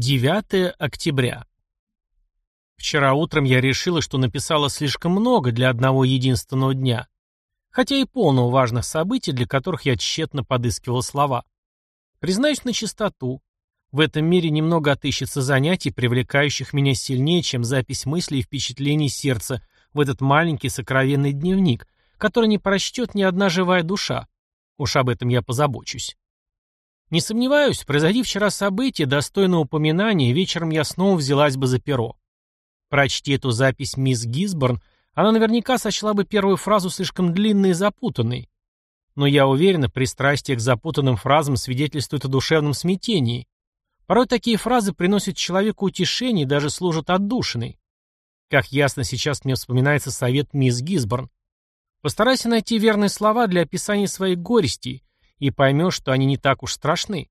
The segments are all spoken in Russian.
9 октября. Вчера утром я решила, что написала слишком много для одного единственного дня, хотя и полного важных событий, для которых я тщетно подыскивала слова. Признаюсь на чистоту, в этом мире немного отыщется занятий, привлекающих меня сильнее, чем запись мыслей и впечатлений сердца в этот маленький сокровенный дневник, который не прочтет ни одна живая душа. Уж об этом я позабочусь. Не сомневаюсь, произойди вчера событие, достойное упоминания, вечером я снова взялась бы за перо. Прочти эту запись мисс Гисборн, она наверняка сочла бы первую фразу слишком длинной и запутанной. Но я уверена, пристрастие к запутанным фразам свидетельствует о душевном смятении. Порой такие фразы приносят человеку утешение и даже служат отдушиной. Как ясно сейчас мне вспоминается совет мисс Гисборн. Постарайся найти верные слова для описания своих горестей, и поймешь, что они не так уж страшны.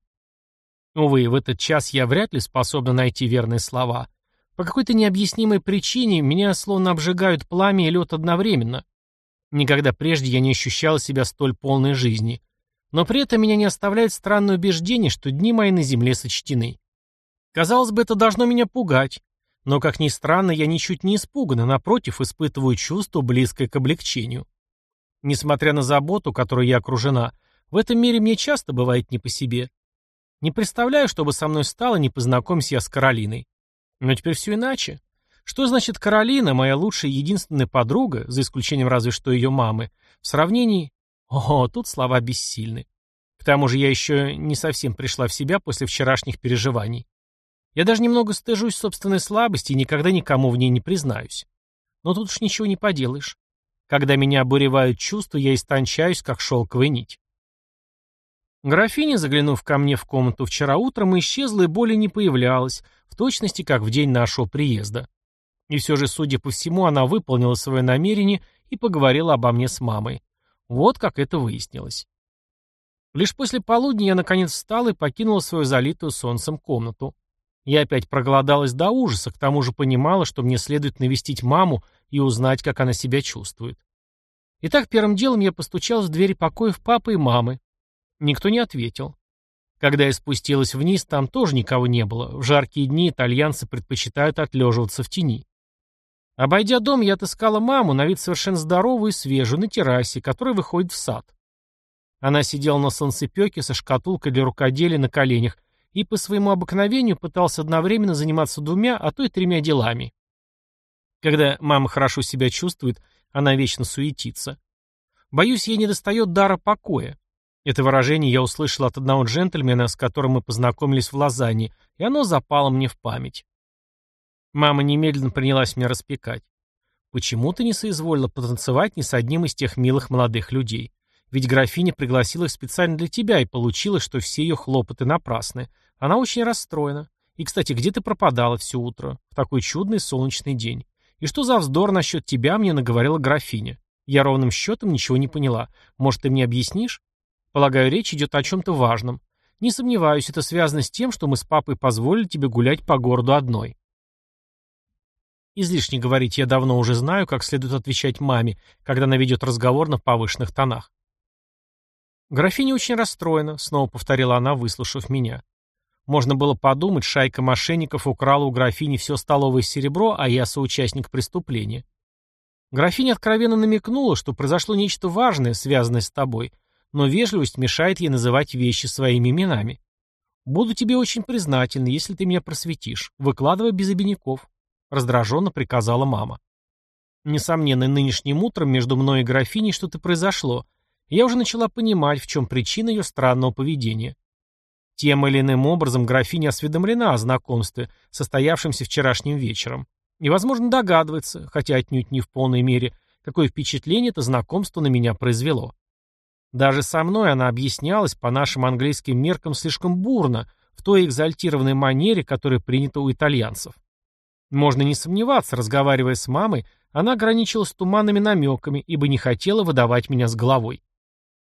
Увы, в этот час я вряд ли способна найти верные слова. По какой-то необъяснимой причине меня словно обжигают пламя и лед одновременно. Никогда прежде я не ощущала себя столь полной жизни. Но при этом меня не оставляет странное убеждение, что дни мои на земле сочтены. Казалось бы, это должно меня пугать. Но, как ни странно, я ничуть не испугана, напротив, испытываю чувство, близкое к облегчению. Несмотря на заботу, которой я окружена, в этом мире мне часто бывает не по себе. Не представляю, что бы со мной стало, не познакомься я с Каролиной. Но теперь все иначе. Что значит Каролина, моя лучшая единственная подруга, за исключением разве что ее мамы, в сравнении... О, тут слова бессильны. К тому же я еще не совсем пришла в себя после вчерашних переживаний. Я даже немного стыжусь собственной слабости и никогда никому в ней не признаюсь. Но тут уж ничего не поделаешь. Когда меня обуревают чувства, я истончаюсь, как шелковая нить. Графиня, заглянув ко мне в комнату вчера утром, исчезла и более не появлялась, в точности, как в день нашего приезда. И все же, судя по всему, она выполнила свое намерение и поговорила обо мне с мамой. Вот как это выяснилось. Лишь после полудня я наконец встала и покинула свою залитую солнцем комнату. Я опять проголодалась до ужаса, к тому же понимала, что мне следует навестить маму и узнать, как она себя чувствует. Итак, первым делом я постучал в двери покоев папы и мамы. Никто не ответил. Когда я спустилась вниз, там тоже никого не было. В жаркие дни итальянцы предпочитают отлеживаться в тени. Обойдя дом, я отыскала маму, на вид совершенно здоровую и свежую, на террасе, которая выходит в сад. Она сидела на солнцепеке со шкатулкой для рукоделия на коленях и по своему обыкновению пытался одновременно заниматься двумя, а то и тремя делами. Когда мама хорошо себя чувствует, она вечно суетится. Боюсь, ей недостает дара покоя. Это выражение я услышал от одного джентльмена, с которым мы познакомились в Лозанне, и оно запало мне в память. Мама немедленно принялась меня распекать. Почему ты не соизволила потанцевать ни с одним из тех милых молодых людей? Ведь графиня пригласила их специально для тебя, и получилось, что все ее хлопоты напрасны. Она очень расстроена. И, кстати, где ты пропадала все утро? В такой чудный солнечный день. И что за вздор насчет тебя мне наговорила графиня? Я ровным счетом ничего не поняла. Может, ты мне объяснишь? Полагаю, речь идет о чем-то важном. Не сомневаюсь, это связано с тем, что мы с папой позволили тебе гулять по городу одной. Излишне говорить, я давно уже знаю, как следует отвечать маме, когда она ведет разговор на повышенных тонах. Графиня очень расстроена, снова повторила она, выслушав меня. Можно было подумать, шайка мошенников украла у графини все столовое серебро, а я соучастник преступления. Графиня откровенно намекнула, что произошло нечто важное, связанное с тобой, но вежливость мешает ей называть вещи своими именами. Буду тебе очень признательна, если ты меня просветишь. Выкладывай без обиняков. Раздраженно приказала мама. Несомненно, нынешним утром между мной и графиней что-то произошло. я уже начала понимать, в чем причина ее странного поведения. Тем или иным образом графиня осведомлена о знакомстве, состоявшемся вчерашним вечером. И, возможно, догадывается, хотя отнюдь не в полной мере, какое впечатление это знакомство на меня произвело. Даже со мной она объяснялась по нашим английским меркам слишком бурно, в той экзальтированной манере, которая принята у итальянцев. Можно не сомневаться, разговаривая с мамой, она ограничилась туманными намеками, ибо не хотела выдавать меня с головой.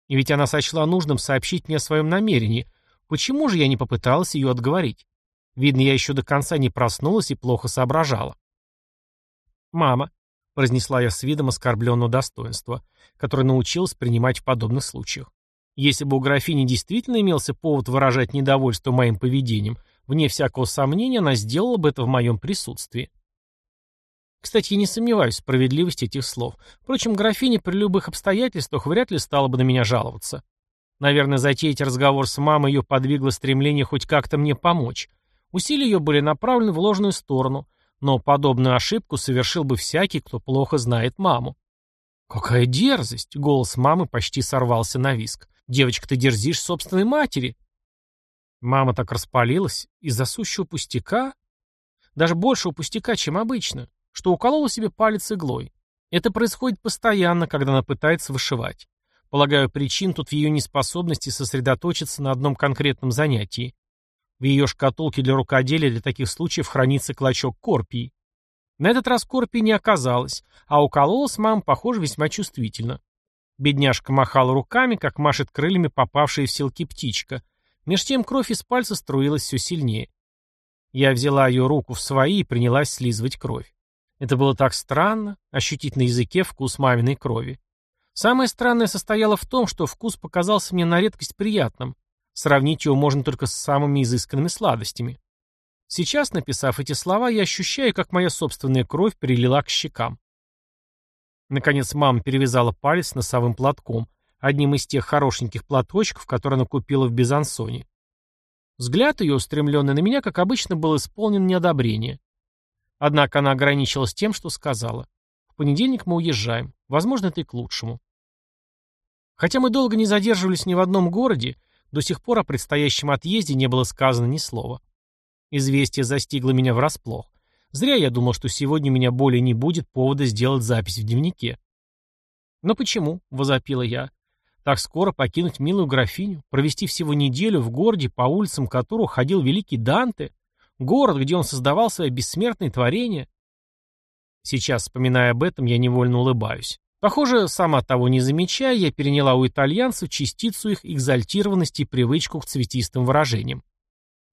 И ведь она сочла нужным сообщить мне о своем намерении. Почему же я не попыталась ее отговорить? Видно, я еще до конца не проснулась и плохо соображала. «Мама, — произнесла я с видом оскорбленного достоинства, которое научилась принимать в подобных случаях. Если бы у графини действительно имелся повод выражать недовольство моим поведением, Вне всякого сомнения, она сделала бы это в моем присутствии. Кстати, я не сомневаюсь в справедливости этих слов. Впрочем, графиня при любых обстоятельствах вряд ли стала бы на меня жаловаться. Наверное, затеять разговор с мамой ее подвигло стремление хоть как-то мне помочь. Усилия ее были направлены в ложную сторону, но подобную ошибку совершил бы всякий, кто плохо знает маму. «Какая дерзость!» — голос мамы почти сорвался на виск. «Девочка, ты дерзишь собственной матери!» Мама так распалилась из-за сущего пустяка, даже большего пустяка, чем обычно, что уколола себе палец иглой. Это происходит постоянно, когда она пытается вышивать. Полагаю, причин тут в ее неспособности сосредоточиться на одном конкретном занятии. В ее шкатулке для рукоделия для таких случаев хранится клочок корпии. На этот раз корпии не оказалось, а укололась мама, похоже, весьма чувствительно. Бедняжка махала руками, как машет крыльями попавшая в селки птичка. Меж тем кровь из пальца струилась все сильнее. Я взяла ее руку в свои и принялась слизывать кровь. Это было так странно, ощутить на языке вкус маминой крови. Самое странное состояло в том, что вкус показался мне на редкость приятным. Сравнить его можно только с самыми изысканными сладостями. Сейчас, написав эти слова, я ощущаю, как моя собственная кровь перелила к щекам. Наконец мама перевязала палец носовым платком, одним из тех хорошеньких платочков, которые она купила в Безансоне. Взгляд ее, устремленный на меня, как обычно, был исполнен неодобрения. Однако она ограничилась тем, что сказала. В понедельник мы уезжаем. Возможно, это и к лучшему. Хотя мы долго не задерживались ни в одном городе, до сих пор о предстоящем отъезде не было сказано ни слова. Известие застигло меня врасплох. Зря я думал, что сегодня у меня более не будет повода сделать запись в дневнике. «Но почему?» — возопила я. «Так скоро покинуть милую графиню, провести всего неделю в городе, по улицам которого ходил великий Данте, город, где он создавал свои бессмертные творения, Сейчас, вспоминая об этом, я невольно улыбаюсь. Похоже, сама того не замечая, я переняла у итальянцев частицу их экзальтированности и привычку к цветистым выражениям.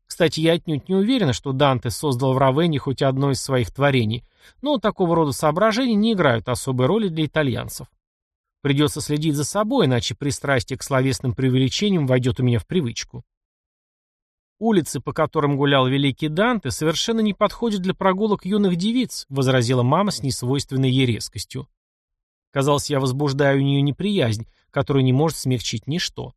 Кстати, я отнюдь не уверена, что Данте создал в Равенне хоть одно из своих творений, но такого рода соображения не играют особой роли для итальянцев. Придется следить за собой, иначе пристрастие к словесным преувеличениям войдет у меня в привычку. «Улицы, по которым гулял великий Данте, совершенно не подходят для прогулок юных девиц», возразила мама с несвойственной ей резкостью. Казалось, я возбуждаю у нее неприязнь, которую не может смягчить ничто.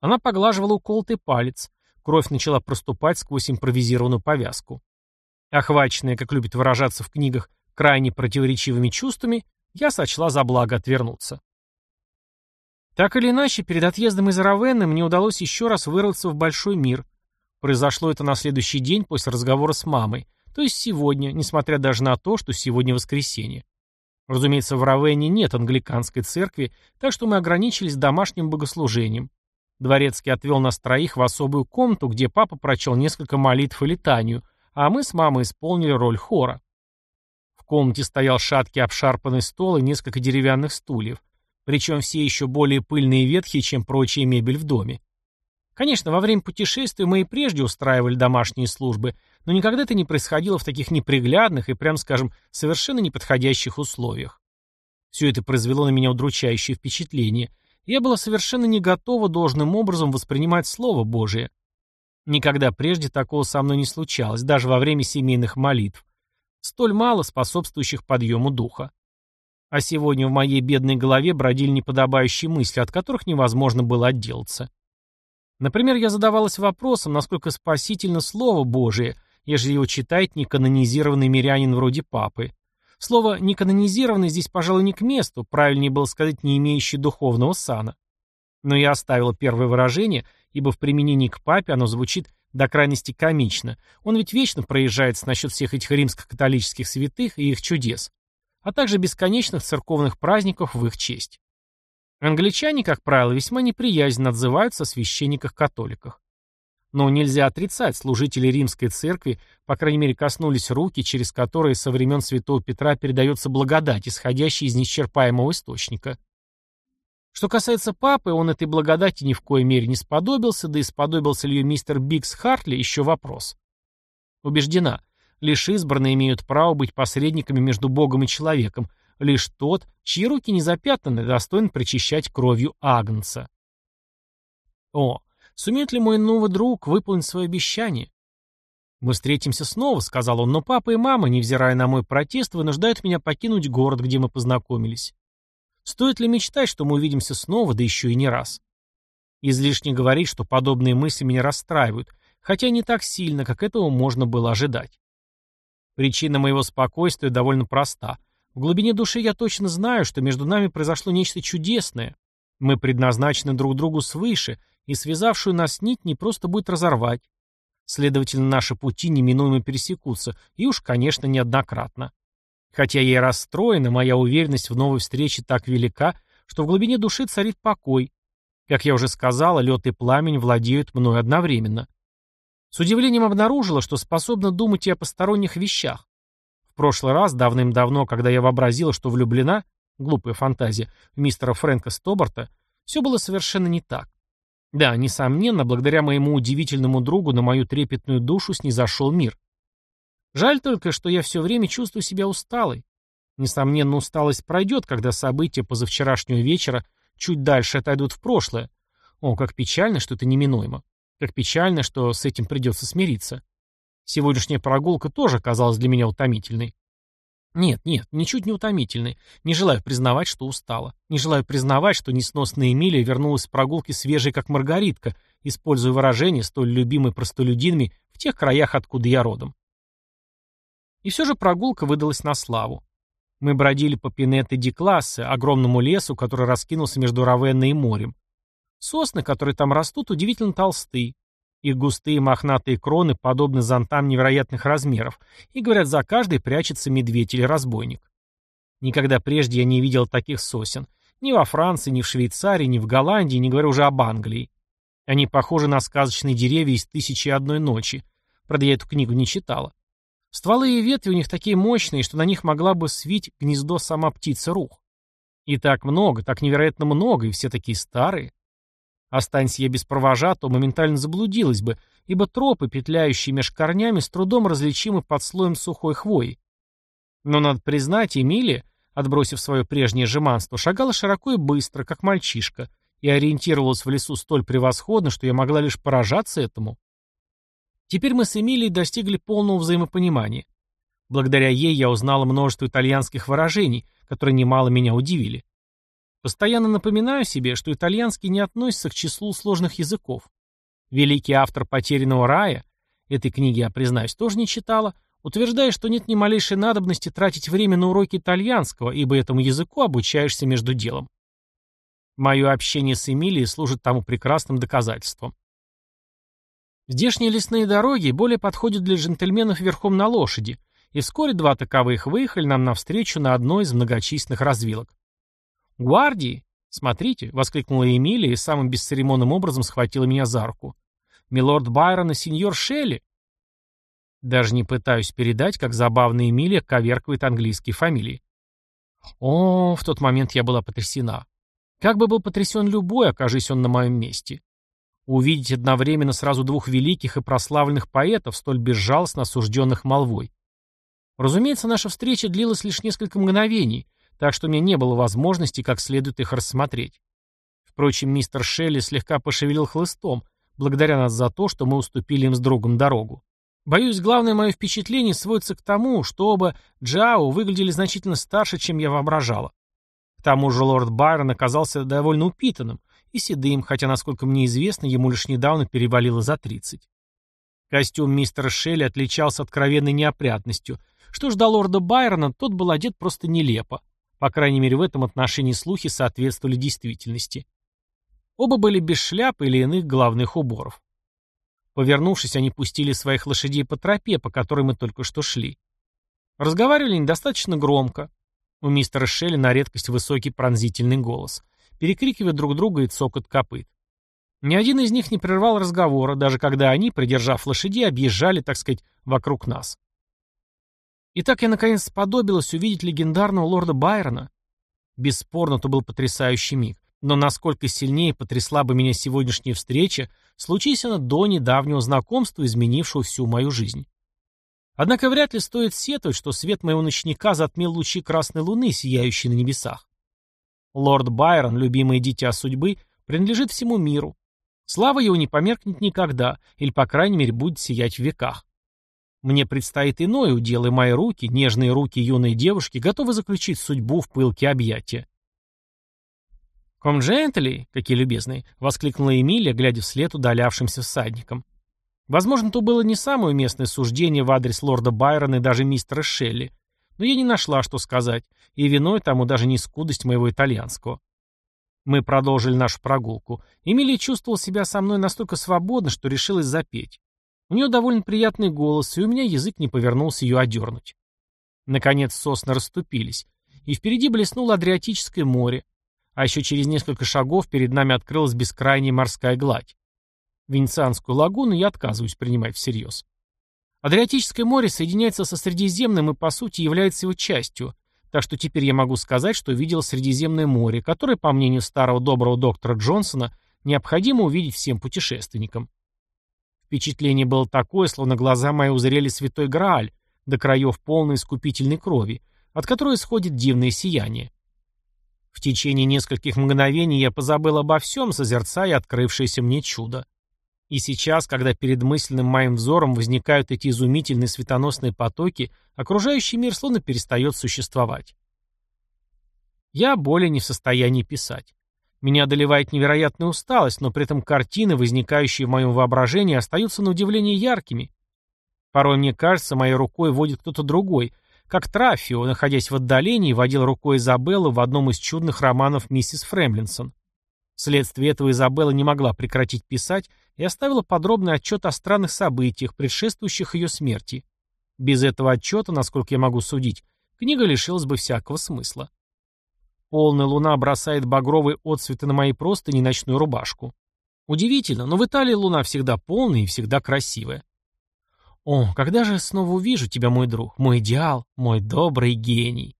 Она поглаживала уколотый палец. Кровь начала проступать сквозь импровизированную повязку. Охваченная, как любит выражаться в книгах, крайне противоречивыми чувствами, я сочла за благо отвернуться. Так или иначе, перед отъездом из Равенны мне удалось еще раз вырваться в большой мир — Произошло это на следующий день после разговора с мамой, то есть сегодня, несмотря даже на то, что сегодня воскресенье. Разумеется, в Равенне нет англиканской церкви, так что мы ограничились домашним богослужением. Дворецкий отвел нас троих в особую комнату, где папа прочел несколько молитв и летанию, а мы с мамой исполнили роль хора. В комнате стоял шаткий обшарпанный стол и несколько деревянных стульев, причем все еще более пыльные и ветхие, чем прочая мебель в доме. Конечно, во время путешествия мы и прежде устраивали домашние службы, но никогда это не происходило в таких неприглядных и, прям скажем, совершенно неподходящих условиях. Все это произвело на меня удручающее впечатление. Я была совершенно не готова должным образом воспринимать Слово Божие. Никогда прежде такого со мной не случалось, даже во время семейных молитв. Столь мало способствующих подъему духа. А сегодня в моей бедной голове бродили неподобающие мысли, от которых невозможно было отделаться. Например, я задавалась вопросом, насколько спасительно Слово Божие, ежели его читает неканонизированный мирянин вроде папы. Слово «неканонизированный» здесь, пожалуй, не к месту, правильнее было сказать «не имеющий духовного сана». Но я оставила первое выражение, ибо в применении к папе оно звучит до крайности комично. Он ведь вечно проезжается насчет всех этих римско-католических святых и их чудес, а также бесконечных церковных праздников в их честь. Англичане, как правило, весьма неприязненно отзываются о священниках-католиках. Но нельзя отрицать, служители римской церкви, по крайней мере, коснулись руки, через которые со времен святого Петра передается благодать, исходящая из неисчерпаемого источника. Что касается папы, он этой благодати ни в коей мере не сподобился, да и сподобился ли ее мистер Бикс Хартли, еще вопрос. Убеждена, лишь избранные имеют право быть посредниками между Богом и человеком, лишь тот, чьи руки не запятнаны, достоин причащать кровью Агнца. О, сумеет ли мой новый друг выполнить свое обещание? «Мы встретимся снова», — сказал он, — «но папа и мама, невзирая на мой протест, вынуждают меня покинуть город, где мы познакомились. Стоит ли мечтать, что мы увидимся снова, да еще и не раз?» Излишне говорить, что подобные мысли меня расстраивают, хотя не так сильно, как этого можно было ожидать. Причина моего спокойствия довольно проста. В глубине души я точно знаю, что между нами произошло нечто чудесное. Мы предназначены друг другу свыше, и связавшую нас нить не просто будет разорвать. Следовательно, наши пути неминуемо пересекутся, и уж, конечно, неоднократно. Хотя я и расстроена, моя уверенность в новой встрече так велика, что в глубине души царит покой. Как я уже сказала, лед и пламень владеют мной одновременно. С удивлением обнаружила, что способна думать и о посторонних вещах прошлый раз, давным-давно, когда я вообразила, что влюблена, глупая фантазия, в мистера Фрэнка Стобарта, все было совершенно не так. Да, несомненно, благодаря моему удивительному другу на мою трепетную душу снизошел мир. Жаль только, что я все время чувствую себя усталой. Несомненно, усталость пройдет, когда события позавчерашнего вечера чуть дальше отойдут в прошлое. О, как печально, что это неминуемо. Как печально, что с этим придется смириться. Сегодняшняя прогулка тоже казалась для меня утомительной. Нет, нет, ничуть не утомительной. Не желаю признавать, что устала. Не желаю признавать, что несносная Эмилия вернулась с прогулки свежей, как маргаритка, используя выражение, столь любимое простолюдинами в тех краях, откуда я родом. И все же прогулка выдалась на славу. Мы бродили по Пинетте ди Классе, огромному лесу, который раскинулся между Равенной и морем. Сосны, которые там растут, удивительно толсты, их густые мохнатые кроны подобны зонтам невероятных размеров, и, говорят, за каждой прячется медведь или разбойник. Никогда прежде я не видел таких сосен. Ни во Франции, ни в Швейцарии, ни в Голландии, не говоря уже об Англии. Они похожи на сказочные деревья из «Тысячи и одной ночи». Правда, я эту книгу не читала. Стволы и ветви у них такие мощные, что на них могла бы свить гнездо сама птица рух. И так много, так невероятно много, и все такие старые. Останься я без провожатого, моментально заблудилась бы, ибо тропы, петляющие меж корнями, с трудом различимы под слоем сухой хвои. Но, надо признать, Эмилия, отбросив свое прежнее жеманство, шагала широко и быстро, как мальчишка, и ориентировалась в лесу столь превосходно, что я могла лишь поражаться этому. Теперь мы с Эмилией достигли полного взаимопонимания. Благодаря ей я узнала множество итальянских выражений, которые немало меня удивили. Постоянно напоминаю себе, что итальянский не относится к числу сложных языков. Великий автор «Потерянного рая» этой книги, я признаюсь, тоже не читала, утверждая, что нет ни малейшей надобности тратить время на уроки итальянского, ибо этому языку обучаешься между делом. Мое общение с Эмилией служит тому прекрасным доказательством. Здешние лесные дороги более подходят для джентльменов верхом на лошади, и вскоре два таковых выехали нам навстречу на одной из многочисленных развилок. «Гвардии! Смотрите!» — воскликнула Эмилия и самым бесцеремонным образом схватила меня за руку. «Милорд Байрон и сеньор Шелли!» Даже не пытаюсь передать, как забавно Эмилия коверкает английские фамилии. О, в тот момент я была потрясена. Как бы был потрясен любой, окажись он на моем месте. Увидеть одновременно сразу двух великих и прославленных поэтов, столь безжалостно осужденных молвой. Разумеется, наша встреча длилась лишь несколько мгновений, так что у меня не было возможности как следует их рассмотреть. Впрочем, мистер Шелли слегка пошевелил хлыстом, благодаря нас за то, что мы уступили им с другом дорогу. Боюсь, главное мое впечатление сводится к тому, что оба Джао выглядели значительно старше, чем я воображала. К тому же лорд Байрон оказался довольно упитанным и седым, хотя, насколько мне известно, ему лишь недавно перевалило за 30. Костюм мистера Шелли отличался откровенной неопрятностью. Что ж до лорда Байрона, тот был одет просто нелепо. По крайней мере, в этом отношении слухи соответствовали действительности. Оба были без шляп или иных головных уборов. Повернувшись, они пустили своих лошадей по тропе, по которой мы только что шли. Разговаривали недостаточно громко. У мистера Шелли на редкость высокий пронзительный голос, перекрикивая друг друга и цокот копыт. Ни один из них не прервал разговора, даже когда они, придержав лошадей, объезжали, так сказать, вокруг нас. И так я наконец сподобилась увидеть легендарного лорда Байрона. Бесспорно, то был потрясающий миг. Но насколько сильнее потрясла бы меня сегодняшняя встреча, случись она до недавнего знакомства, изменившего всю мою жизнь. Однако вряд ли стоит сетовать, что свет моего ночника затмил лучи красной луны, сияющей на небесах. Лорд Байрон, любимое дитя судьбы, принадлежит всему миру. Слава его не померкнет никогда, или, по крайней мере, будет сиять в веках. Мне предстоит иное удел, и мои руки, нежные руки юной девушки, готовы заключить судьбу в пылке объятия. «Комджентли, какие любезные!» — воскликнула Эмилия, глядя вслед удалявшимся всадникам. Возможно, то было не самое уместное суждение в адрес лорда Байрона и даже мистера Шелли, но я не нашла, что сказать, и виной тому даже не скудость моего итальянского. Мы продолжили нашу прогулку. Эмилия чувствовала себя со мной настолько свободно, что решилась запеть. У нее довольно приятный голос, и у меня язык не повернулся ее одернуть. Наконец сосны расступились, и впереди блеснуло Адриатическое море, а еще через несколько шагов перед нами открылась бескрайняя морская гладь. Венецианскую лагуну я отказываюсь принимать всерьез. Адриатическое море соединяется со Средиземным и, по сути, является его частью, так что теперь я могу сказать, что видел Средиземное море, которое, по мнению старого доброго доктора Джонсона, необходимо увидеть всем путешественникам. Впечатление было такое, словно глаза мои узрели святой Грааль, до краев полной искупительной крови, от которой исходит дивное сияние. В течение нескольких мгновений я позабыл обо всем, созерцая открывшееся мне чудо. И сейчас, когда перед мысленным моим взором возникают эти изумительные светоносные потоки, окружающий мир словно перестает существовать. Я более не в состоянии писать. Меня одолевает невероятная усталость, но при этом картины, возникающие в моем воображении, остаются на удивление яркими. Порой мне кажется, моей рукой водит кто-то другой, как Трафио, находясь в отдалении, водил рукой Изабеллу в одном из чудных романов миссис Фремлинсон. Вследствие этого Изабелла не могла прекратить писать и оставила подробный отчет о странных событиях, предшествующих ее смерти. Без этого отчета, насколько я могу судить, книга лишилась бы всякого смысла. Полная луна бросает багровые отсветы на мои простыни и ночную рубашку. Удивительно, но в Италии луна всегда полная и всегда красивая. О, когда же снова увижу тебя, мой друг, мой идеал, мой добрый гений.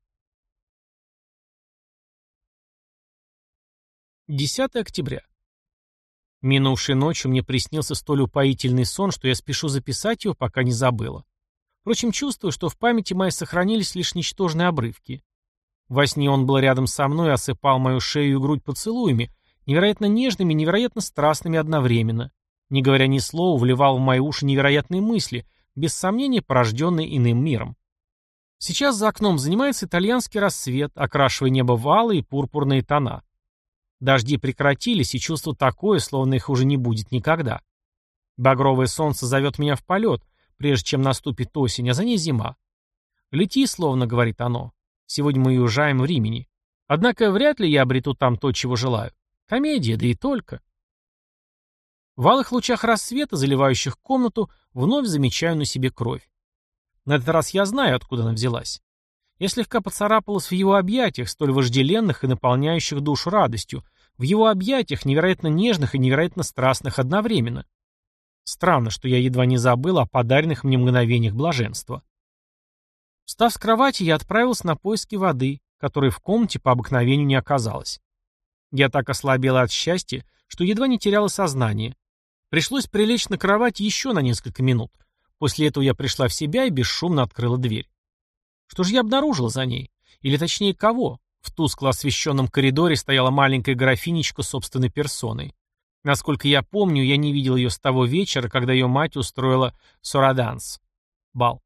10 октября. Минувшей ночью мне приснился столь упоительный сон, что я спешу записать его, пока не забыла. Впрочем, чувствую, что в памяти моей сохранились лишь ничтожные обрывки. Во сне он был рядом со мной и осыпал мою шею и грудь поцелуями, невероятно нежными, невероятно страстными одновременно. Не говоря ни слова, вливал в мои уши невероятные мысли, без сомнения порожденные иным миром. Сейчас за окном занимается итальянский рассвет, окрашивая небо в алые и пурпурные тона. Дожди прекратились, и чувство такое, словно их уже не будет никогда. Багровое солнце зовет меня в полет, прежде чем наступит осень, а за ней зима. «Лети», словно говорит оно, Сегодня мы уезжаем в Римени. Однако вряд ли я обрету там то, чего желаю. Комедия, да и только. В алых лучах рассвета, заливающих комнату, вновь замечаю на себе кровь. На этот раз я знаю, откуда она взялась. Я слегка поцарапалась в его объятиях, столь вожделенных и наполняющих душу радостью, в его объятиях, невероятно нежных и невероятно страстных одновременно. Странно, что я едва не забыл о подаренных мне мгновениях блаженства. Встав с кровати, я отправился на поиски воды, которой в комнате по обыкновению не оказалось. Я так ослабела от счастья, что едва не теряла сознание. Пришлось прилечь на кровать еще на несколько минут. После этого я пришла в себя и бесшумно открыла дверь. Что же я обнаружила за ней? Или точнее, кого? В тускло освещенном коридоре стояла маленькая графинечка собственной персоной. Насколько я помню, я не видел ее с того вечера, когда ее мать устроила сораданс. Бал.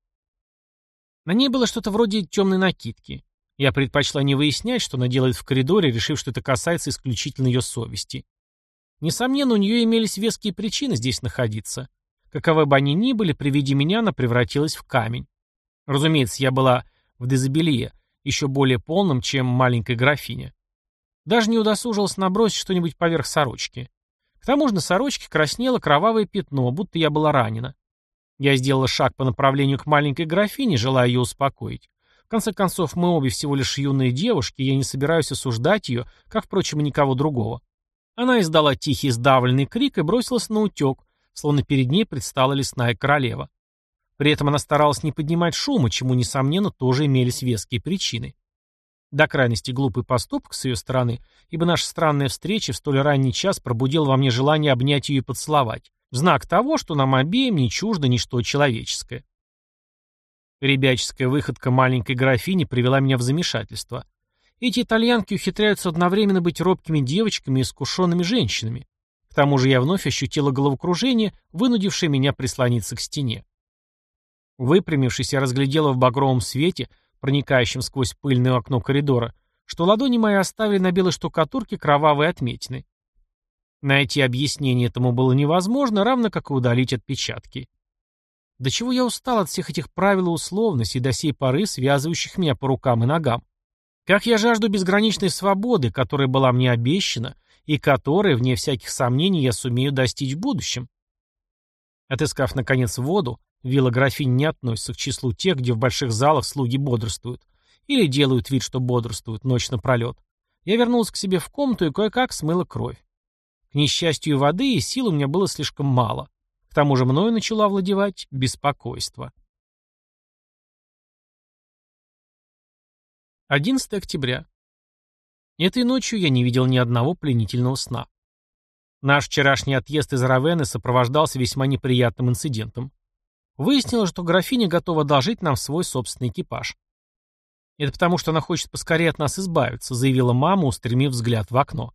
На ней было что-то вроде темной накидки. Я предпочла не выяснять, что она делает в коридоре, решив, что это касается исключительно ее совести. Несомненно, у нее имелись веские причины здесь находиться. Каковы бы они ни были, при виде меня она превратилась в камень. Разумеется, я была в дезобелье, еще более полном, чем маленькая графиня. Даже не удосужилась набросить что-нибудь поверх сорочки. К тому же на сорочке краснело кровавое пятно, будто я была ранена. Я сделала шаг по направлению к маленькой графине, желая ее успокоить. В конце концов, мы обе всего лишь юные девушки, и я не собираюсь осуждать ее, как, впрочем, и никого другого. Она издала тихий сдавленный крик и бросилась на утек, словно перед ней предстала лесная королева. При этом она старалась не поднимать шума, чему, несомненно, тоже имелись веские причины. До крайности глупый поступок с ее стороны, ибо наша странная встреча в столь ранний час пробудила во мне желание обнять ее и поцеловать. В знак того, что нам обеим не чуждо ничто человеческое. Ребяческая выходка маленькой графини привела меня в замешательство. Эти итальянки ухитряются одновременно быть робкими девочками и искушенными женщинами. К тому же я вновь ощутила головокружение, вынудившее меня прислониться к стене. Выпрямившись, я разглядела в багровом свете, проникающем сквозь пыльное окно коридора, что ладони мои оставили на белой штукатурке кровавые отметины. Найти объяснение этому было невозможно, равно как и удалить отпечатки. До чего я устал от всех этих правил и условностей, до сей поры связывающих меня по рукам и ногам. Как я жажду безграничной свободы, которая была мне обещана, и которой, вне всяких сомнений, я сумею достичь в будущем. Отыскав, наконец, воду, вилла графинь не относится к числу тех, где в больших залах слуги бодрствуют. Или делают вид, что бодрствуют, ночь напролет. Я вернулся к себе в комнату и кое-как смыла кровь. К несчастью, воды и сил у меня было слишком мало. К тому же мною начало овладевать беспокойство. 11 октября. Этой ночью я не видел ни одного пленительного сна. Наш вчерашний отъезд из Равены сопровождался весьма неприятным инцидентом. Выяснилось, что графиня готова одолжить нам свой собственный экипаж. «Это потому, что она хочет поскорее от нас избавиться», заявила мама, устремив взгляд в окно.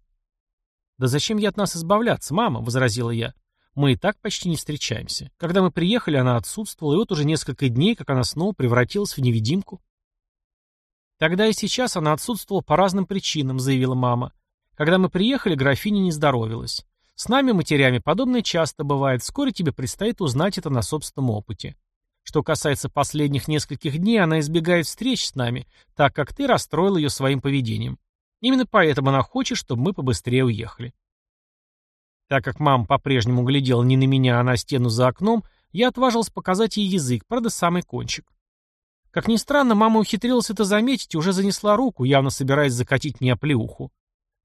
«Да зачем ей от нас избавляться, мама?» — возразила я. «Мы и так почти не встречаемся. Когда мы приехали, она отсутствовала, и вот уже несколько дней, как она снова превратилась в невидимку». «Тогда и сейчас она отсутствовала по разным причинам», — заявила мама. «Когда мы приехали, графиня не здоровилась. С нами, матерями, подобное часто бывает. Вскоре тебе предстоит узнать это на собственном опыте. Что касается последних нескольких дней, она избегает встреч с нами, так как ты расстроил ее своим поведением. Именно поэтому она хочет, чтобы мы побыстрее уехали. Так как мама по-прежнему глядела не на меня, а на стену за окном, я отважился показать ей язык, правда, самый кончик. Как ни странно, мама ухитрилась это заметить и уже занесла руку, явно собираясь закатить мне плеуху.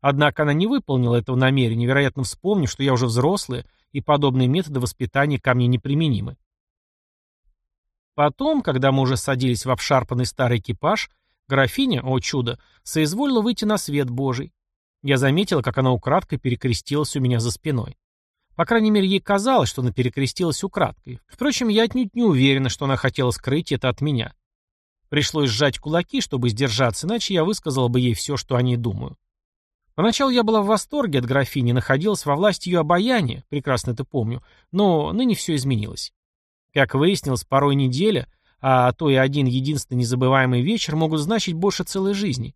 Однако она не выполнила этого намерения, вероятно, вспомнив, что я уже взрослая, и подобные методы воспитания ко мне неприменимы. Потом, когда мы уже садились в обшарпанный старый экипаж, графиня, о чудо, соизволила выйти на свет Божий. Я заметила, как она украдкой перекрестилась у меня за спиной. По крайней мере, ей казалось, что она перекрестилась украдкой. Впрочем, я отнюдь не уверена, что она хотела скрыть это от меня. Пришлось сжать кулаки, чтобы сдержаться, иначе я высказала бы ей все, что о ней думаю. Поначалу я была в восторге от графини, находилась во власти ее обаяния, прекрасно это помню, но ныне все изменилось. Как выяснилось, порой неделя, а то и один единственный незабываемый вечер могут значить больше целой жизни.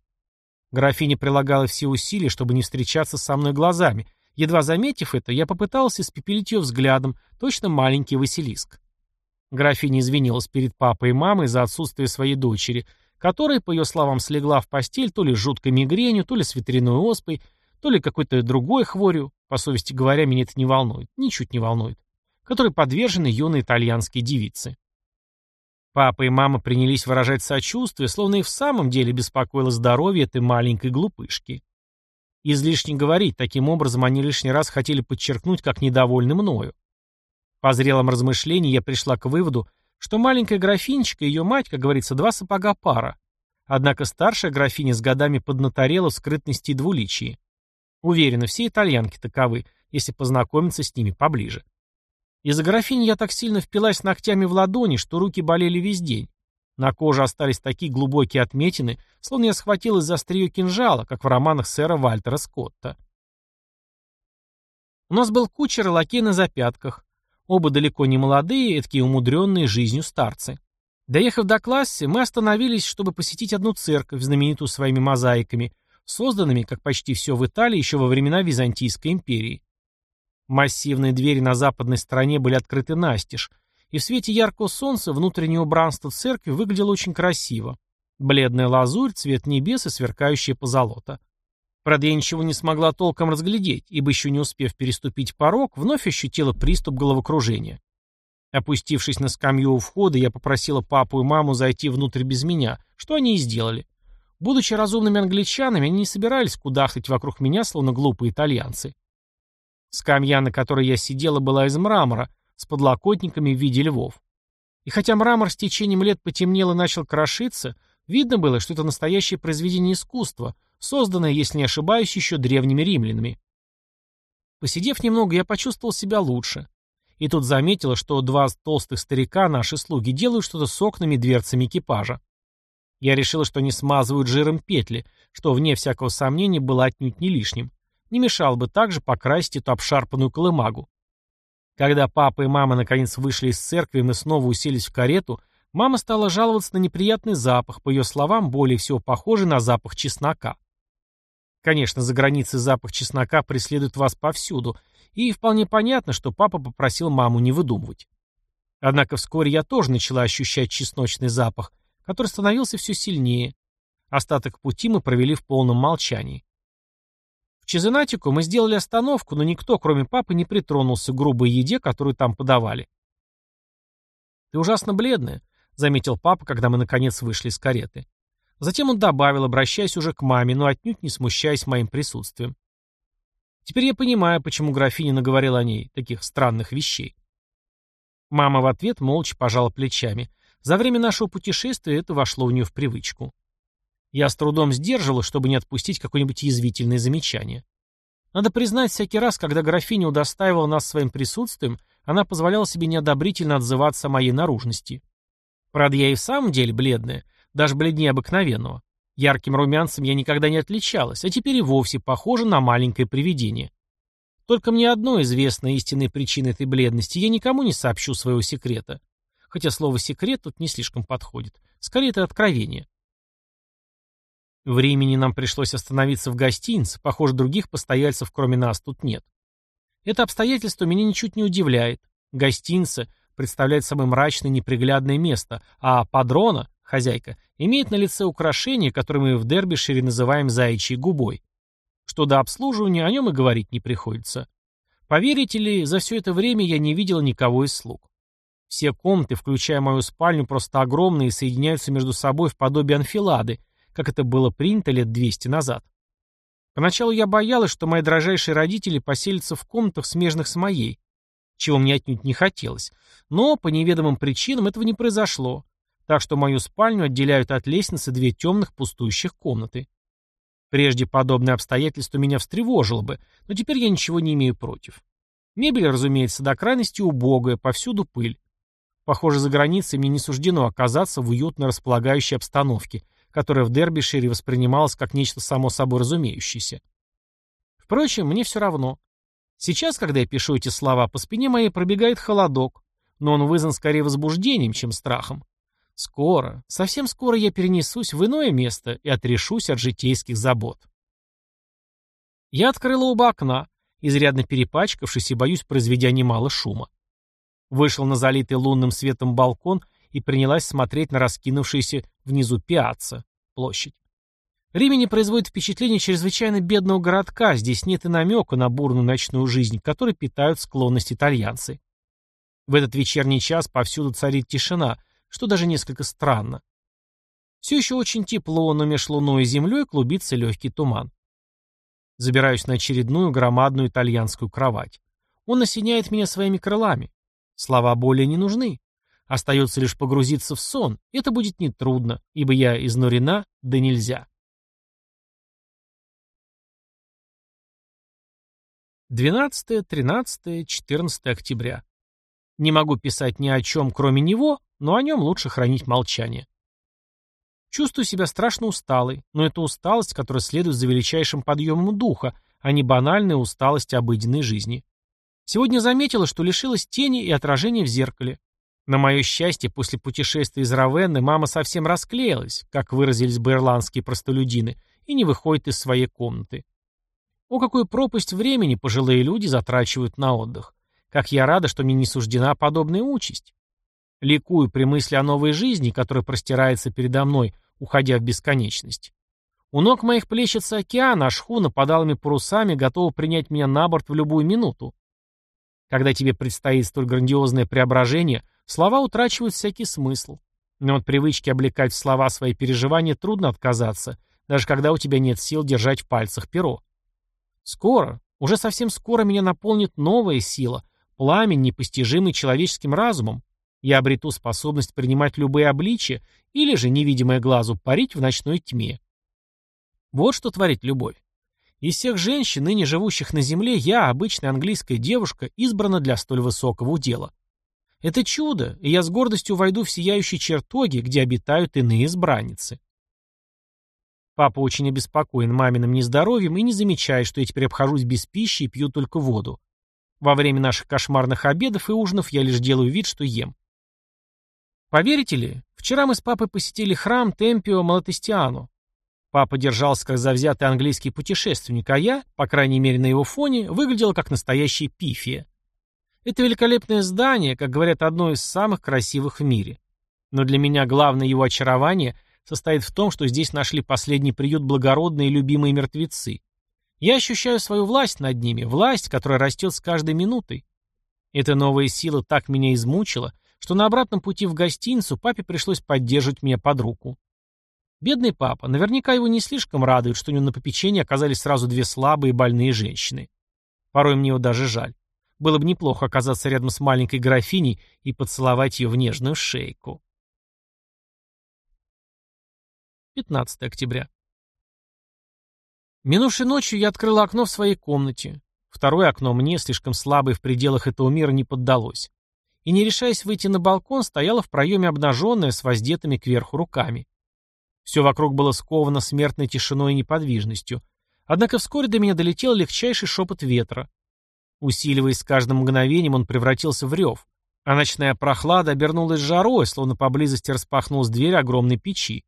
Графиня прилагала все усилия, чтобы не встречаться со мной глазами. Едва заметив это, я попытался испепелить ее взглядом, точно маленький Василиск. Графиня извинилась перед папой и мамой за отсутствие своей дочери, которая, по ее словам, слегла в постель то ли жуткой мигренью, то ли с ветряной оспой, то ли какой-то другой хворью, по совести говоря, меня это не волнует, ничуть не волнует, которой подвержены юные итальянские девицы. Папа и мама принялись выражать сочувствие, словно и в самом деле беспокоило здоровье этой маленькой глупышки. Излишне говорить, таким образом они лишний раз хотели подчеркнуть, как недовольны мною. По зрелом размышлении я пришла к выводу, что маленькая графинчика и ее мать, как говорится, два сапога пара. Однако старшая графиня с годами поднаторела в скрытности и двуличии. Уверена, все итальянки таковы, если познакомиться с ними поближе. Из-за графини я так сильно впилась ногтями в ладони, что руки болели весь день. На коже остались такие глубокие отметины, словно я схватилась за острие кинжала, как в романах сэра Вальтера Скотта. У нас был кучер и лакей на запятках, Оба далеко не молодые, такие умудренные жизнью старцы. Доехав до классы, мы остановились, чтобы посетить одну церковь, знаменитую своими мозаиками, созданными, как почти все в Италии, еще во времена Византийской империи. Массивные двери на западной стороне были открыты настежь, и в свете яркого солнца внутреннее убранство церкви выглядело очень красиво. Бледная лазурь, цвет небес и сверкающее позолота. Правда, я ничего не смогла толком разглядеть, ибо еще не успев переступить порог, вновь ощутила приступ головокружения. Опустившись на скамью у входа, я попросила папу и маму зайти внутрь без меня, что они и сделали. Будучи разумными англичанами, они не собирались кудахтать вокруг меня, словно глупые итальянцы. Скамья, на которой я сидела, была из мрамора, с подлокотниками в виде львов. И хотя мрамор с течением лет потемнел и начал крошиться, видно было, что это настоящее произведение искусства — созданное, если не ошибаюсь, еще древними римлянами. Посидев немного, я почувствовал себя лучше. И тут заметила, что два толстых старика, наши слуги, делают что-то с окнами и дверцами экипажа. Я решила, что они смазывают жиром петли, что, вне всякого сомнения, было отнюдь не лишним. Не мешало бы также покрасить эту обшарпанную колымагу. Когда папа и мама наконец вышли из церкви, и мы снова уселись в карету, мама стала жаловаться на неприятный запах, по ее словам, более всего похожий на запах чеснока. Конечно, за границей запах чеснока преследует вас повсюду, и вполне понятно, что папа попросил маму не выдумывать. Однако вскоре я тоже начала ощущать чесночный запах, который становился все сильнее. Остаток пути мы провели в полном молчании. В Чезенатику мы сделали остановку, но никто, кроме папы, не притронулся к грубой еде, которую там подавали. «Ты ужасно бледная», — заметил папа, когда мы наконец вышли из кареты. Затем он добавил, обращаясь уже к маме, но отнюдь не смущаясь моим присутствием. Теперь я понимаю, почему графиня наговорила о ней таких странных вещей. Мама в ответ молча пожала плечами. За время нашего путешествия это вошло у нее в привычку. Я с трудом сдерживала, чтобы не отпустить какое-нибудь язвительное замечание. Надо признать, всякий раз, когда графиня удостаивала нас своим присутствием, она позволяла себе неодобрительно отзываться о моей наружности. Правда, я и в самом деле бледная, даже бледнее обыкновенного. Ярким румянцем я никогда не отличалась, а теперь и вовсе похожа на маленькое привидение. Только мне одно известно истинной причиной этой бледности, я никому не сообщу своего секрета. Хотя слово «секрет» тут не слишком подходит. Скорее, это откровение. Времени нам пришлось остановиться в гостинице, похоже, других постояльцев кроме нас тут нет. Это обстоятельство меня ничуть не удивляет. Гостиница представляет собой мрачное неприглядное место, а падрона, хозяйка, имеет на лице украшение, которое мы в Дербишире называем заячьей губой. Что до обслуживания, о нем и говорить не приходится. Поверите ли, за все это время я не видел никого из слуг. Все комнаты, включая мою спальню, просто огромные и соединяются между собой в подобие анфилады, как это было принято лет 200 назад. Поначалу я боялась, что мои дрожайшие родители поселятся в комнатах, смежных с моей, чего мне отнюдь не хотелось, но по неведомым причинам этого не произошло, так что мою спальню отделяют от лестницы две темных пустующих комнаты. Прежде подобное обстоятельство меня встревожило бы, но теперь я ничего не имею против. Мебель, разумеется, до крайности убогая, повсюду пыль. Похоже, за границей мне не суждено оказаться в уютно располагающей обстановке, которая в Дербишире воспринималась как нечто само собой разумеющееся. Впрочем, мне все равно. Сейчас, когда я пишу эти слова, по спине моей пробегает холодок, но он вызван скорее возбуждением, чем страхом. Скоро, совсем скоро я перенесусь в иное место и отрешусь от житейских забот. Я открыла оба окна, изрядно перепачкавшись и, боюсь, произведя немало шума. Вышел на залитый лунным светом балкон и принялась смотреть на раскинувшуюся внизу пиацца, площадь. Римени производит впечатление чрезвычайно бедного городка, здесь нет и намека на бурную ночную жизнь, которой питают склонность итальянцы. В этот вечерний час повсюду царит тишина, что даже несколько странно. Все еще очень тепло, но меж луной и землей клубится легкий туман. Забираюсь на очередную громадную итальянскую кровать. Он осеняет меня своими крылами. Слова более не нужны. Остается лишь погрузиться в сон. Это будет нетрудно, ибо я изнурена, да нельзя. 12, 13, 14 октября. Не могу писать ни о чем, кроме него, но о нем лучше хранить молчание. Чувствую себя страшно усталой, но это усталость, которая следует за величайшим подъемом духа, а не банальная усталость обыденной жизни. Сегодня заметила, что лишилась тени и отражения в зеркале. На мое счастье, после путешествия из Равенны мама совсем расклеилась, как выразились бы ирландские простолюдины, и не выходит из своей комнаты. О, какую пропасть времени пожилые люди затрачивают на отдых. Как я рада, что мне не суждена подобная участь. Ликую при мысли о новой жизни, которая простирается передо мной, уходя в бесконечность. У ног моих плещется океан, а шхуна подалыми парусами готова принять меня на борт в любую минуту. Когда тебе предстоит столь грандиозное преображение, слова утрачивают всякий смысл. Но от привычки облекать в слова свои переживания трудно отказаться, даже когда у тебя нет сил держать в пальцах перо. Скоро, уже совсем скоро меня наполнит новая сила, пламень, непостижимый человеческим разумом, я обрету способность принимать любые обличия или же, невидимое глазу, парить в ночной тьме. Вот что творит любовь. Из всех женщин, ныне живущих на земле, я, обычная английская девушка, избрана для столь высокого удела. Это чудо, и я с гордостью войду в сияющие чертоги, где обитают иные избранницы. Папа очень обеспокоен маминым нездоровьем и не замечает, что я теперь обхожусь без пищи и пью только воду. Во время наших кошмарных обедов и ужинов я лишь делаю вид, что ем. Поверите ли, вчера мы с папой посетили храм Темпио Малатестиано. Папа держался как завзятый английский путешественник, а я, по крайней мере на его фоне, выглядела как настоящая пифия. Это великолепное здание, как говорят, одно из самых красивых в мире. Но для меня главное его очарование состоит в том, что здесь нашли последний приют благородные и любимые мертвецы. Я ощущаю свою власть над ними, власть, которая растет с каждой минутой. Эта новая сила так меня измучила, что на обратном пути в гостиницу папе пришлось поддерживать меня под руку. Бедный папа, наверняка его не слишком радует, что у него на попечении оказались сразу две слабые и больные женщины. Порой мне его даже жаль. Было бы неплохо оказаться рядом с маленькой графиней и поцеловать ее в нежную шейку. 15 октября. Минувшей ночью я открыл окно в своей комнате. Второе окно мне, слишком слабое в пределах этого мира, не поддалось и, не решаясь выйти на балкон, стояла в проеме обнаженная с воздетыми кверху руками. Все вокруг было сковано смертной тишиной и неподвижностью, однако вскоре до меня долетел легчайший шепот ветра. Усиливаясь с каждым мгновением, он превратился в рев, а ночная прохлада обернулась жарой, словно поблизости распахнулась дверь огромной печи.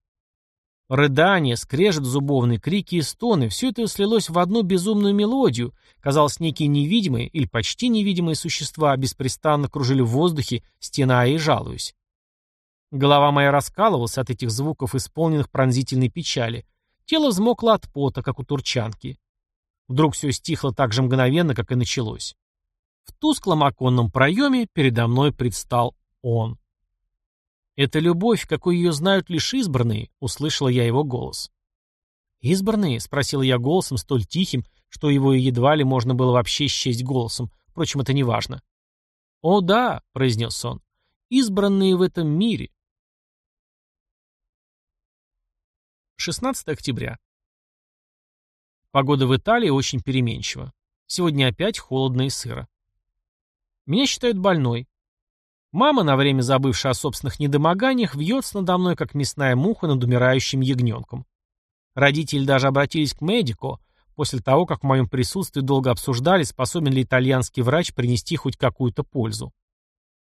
Рыдание, скрежет зубовный, крики и стоны — все это слилось в одну безумную мелодию. Казалось, некие невидимые или почти невидимые существа беспрестанно кружили в воздухе, стеная и жалуясь. Голова моя раскалывалась от этих звуков, исполненных пронзительной печали. Тело взмокло от пота, как у турчанки. Вдруг все стихло так же мгновенно, как и началось. В тусклом оконном проеме передо мной предстал он. «Это любовь, какой ее знают лишь избранные», — услышала я его голос. «Избранные?» — спросила я голосом столь тихим, что его едва ли можно было вообще счесть голосом. Впрочем, это не важно. «О да», — произнес он, — «избранные в этом мире». 16 октября. Погода в Италии очень переменчива. Сегодня опять холодно и сыро. Меня считают больной. Мама, на время забывшая о собственных недомоганиях, вьется надо мной, как мясная муха над умирающим ягненком. Родители даже обратились к медико, после того, как в моем присутствии долго обсуждали, способен ли итальянский врач принести хоть какую-то пользу.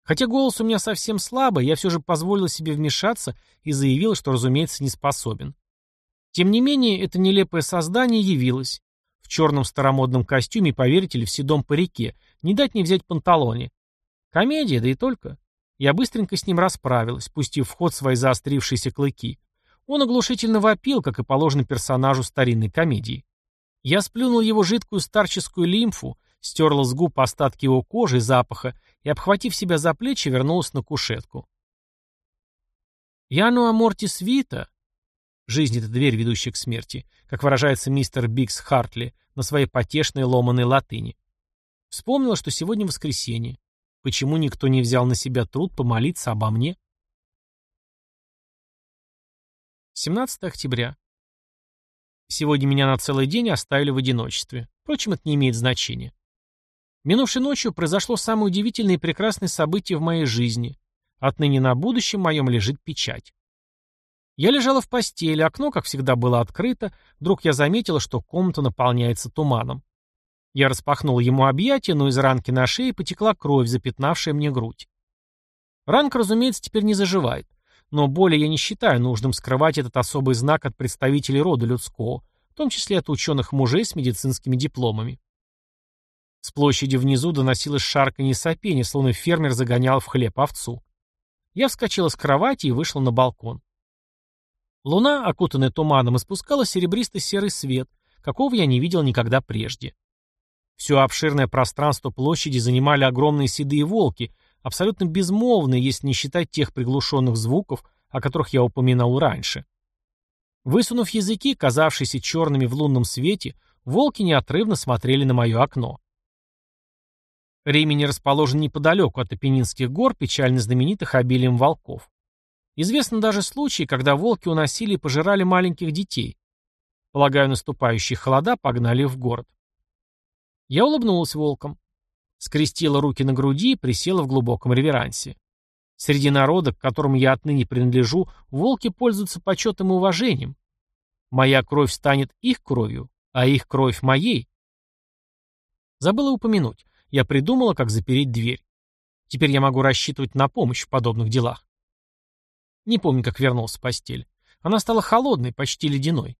Хотя голос у меня совсем слабый, я все же позволил себе вмешаться и заявил, что, разумеется, не способен. Тем не менее, это нелепое создание явилось. В черном старомодном костюме, поверите ли, в седом парике, не дать не взять панталоне, Комедия, да и только. Я быстренько с ним расправилась, пустив в ход свои заострившиеся клыки. Он оглушительно вопил, как и положено персонажу старинной комедии. Я сплюнул его жидкую старческую лимфу, стерла с губ остатки его кожи и запаха и, обхватив себя за плечи, вернулась на кушетку. «Яну амортис вита» Жизнь — это дверь, ведущая к смерти, как выражается мистер Бикс Хартли на своей потешной ломаной латыни. Вспомнила, что сегодня воскресенье. Почему никто не взял на себя труд помолиться обо мне? 17 октября. Сегодня меня на целый день оставили в одиночестве. Впрочем, это не имеет значения. Минувшей ночью произошло самое удивительное и прекрасное событие в моей жизни. Отныне на будущем моем лежит печать. Я лежала в постели, окно, как всегда, было открыто. Вдруг я заметила, что комната наполняется туманом. Я распахнул ему объятия, но из ранки на шее потекла кровь, запятнавшая мне грудь. Ранка, разумеется, теперь не заживает, но более я не считаю нужным скрывать этот особый знак от представителей рода людского, в том числе от ученых мужей с медицинскими дипломами. С площади внизу доносилось шарканье и сопение, словно фермер загонял в хлеб овцу. Я вскочила с кровати и вышла на балкон. Луна, окутанная туманом, испускала серебристо-серый свет, какого я не видел никогда прежде. Все обширное пространство площади занимали огромные седые волки, абсолютно безмолвные, если не считать тех приглушенных звуков, о которых я упоминал раньше. Высунув языки, казавшиеся черными в лунном свете, волки неотрывно смотрели на мое окно. Римени расположен неподалеку от Апеннинских гор, печально знаменитых обилием волков. Известны даже случаи, когда волки уносили и пожирали маленьких детей. Полагаю, наступающие холода погнали в город. Я улыбнулась волком. Скрестила руки на груди и присела в глубоком реверансе. Среди народа, к которому я отныне принадлежу, волки пользуются почетом и уважением. Моя кровь станет их кровью, а их кровь моей. Забыла упомянуть. Я придумала, как запереть дверь. Теперь я могу рассчитывать на помощь в подобных делах. Не помню, как вернулся в постель. Она стала холодной, почти ледяной.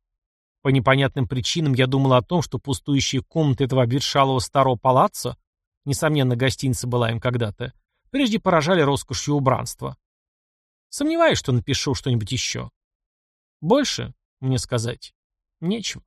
По непонятным причинам я думал о том, что пустующие комнаты этого обветшалого старого палаццо, несомненно, гостиница была им когда-то, прежде поражали роскошью убранства. Сомневаюсь, что напишу что-нибудь еще. Больше мне сказать нечего.